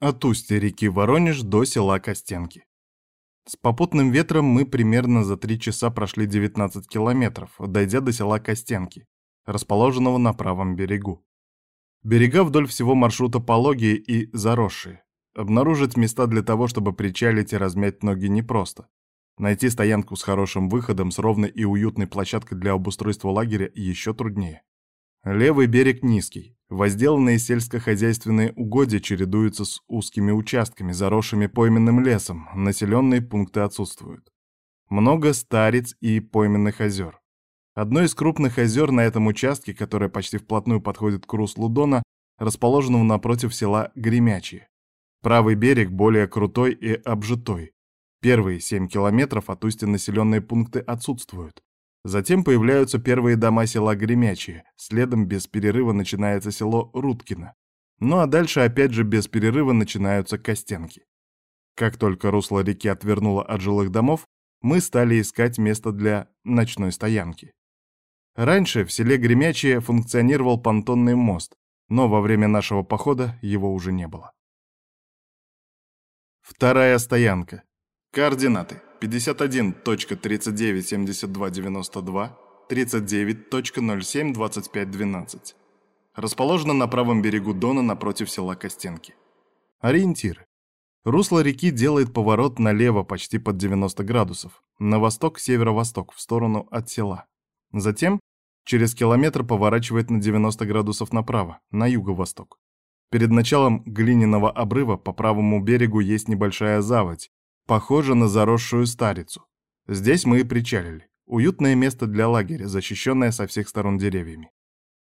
От устья реки Воронеж до села Костенки. С попутным ветром мы примерно за три часа прошли 19 километров, дойдя до села Костенки, расположенного на правом берегу. Берега вдоль всего маршрута пологие и заросшие. Обнаружить места для того, чтобы причалить и размять ноги непросто. Найти стоянку с хорошим выходом, с ровной и уютной площадкой для обустройства лагеря еще труднее. Левый берег низкий. Возделанные сельскохозяйственные угодья чередуются с узкими участками, заросшими пойменным лесом, населенные пункты отсутствуют. Много стариц и пойменных озер. Одно из крупных озер на этом участке, которое почти вплотную подходит к руслу Дона, расположенного напротив села Гремячье. Правый берег более крутой и обжитой. Первые 7 километров от устья населенные пункты отсутствуют. Затем появляются первые дома села Гремячие, следом без перерыва начинается село Руткино. Ну а дальше опять же без перерыва начинаются Костенки. Как только русло реки отвернуло от жилых домов, мы стали искать место для ночной стоянки. Раньше в селе Гремячие функционировал понтонный мост, но во время нашего похода его уже не было. Вторая стоянка. Координаты. 51.397292, 39.072512. Расположена на правом берегу Дона напротив села Костенки. Ориентиры. Русло реки делает поворот налево почти под 90 градусов, на восток-северо-восток, в сторону от села. Затем через километр поворачивает на 90 градусов направо, на юго-восток. Перед началом глиняного обрыва по правому берегу есть небольшая заводь, Похоже на заросшую старицу. Здесь мы и причалили. Уютное место для лагеря, защищенное со всех сторон деревьями.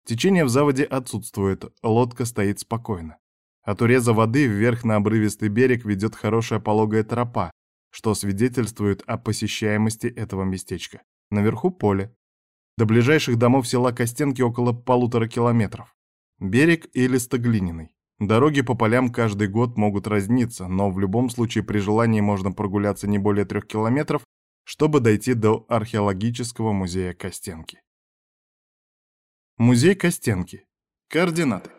Течение в заводе отсутствует, лодка стоит спокойно. От уреза воды вверх на обрывистый берег ведет хорошая пологая тропа, что свидетельствует о посещаемости этого местечка. Наверху поле. До ближайших домов села Костенки около полутора километров. Берег илисто-глиняный. Дороги по полям каждый год могут разниться, но в любом случае при желании можно прогуляться не более трех километров, чтобы дойти до археологического музея Костенки. Музей Костенки. Координаты.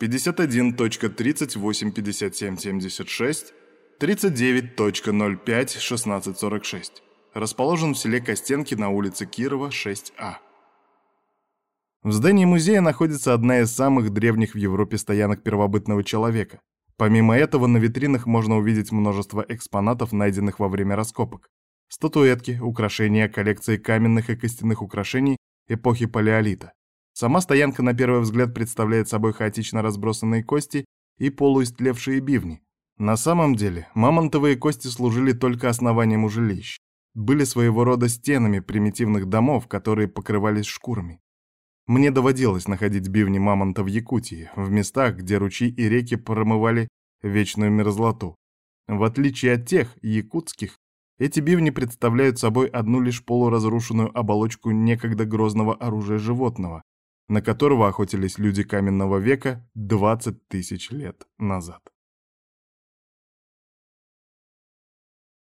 51.385776, 39.051646. Расположен в селе Костенки на улице Кирова, 6А. В здании музея находится одна из самых древних в Европе стоянок первобытного человека. Помимо этого, на витринах можно увидеть множество экспонатов, найденных во время раскопок. Статуэтки, украшения, коллекции каменных и костяных украшений эпохи Палеолита. Сама стоянка на первый взгляд представляет собой хаотично разбросанные кости и полуистлевшие бивни. На самом деле, мамонтовые кости служили только основанием у жилищ. Были своего рода стенами примитивных домов, которые покрывались шкурами. Мне доводилось находить бивни мамонта в Якутии, в местах, где ручьи и реки промывали вечную мерзлоту. В отличие от тех, якутских, эти бивни представляют собой одну лишь полуразрушенную оболочку некогда грозного оружия животного, на которого охотились люди каменного века 20 тысяч лет назад.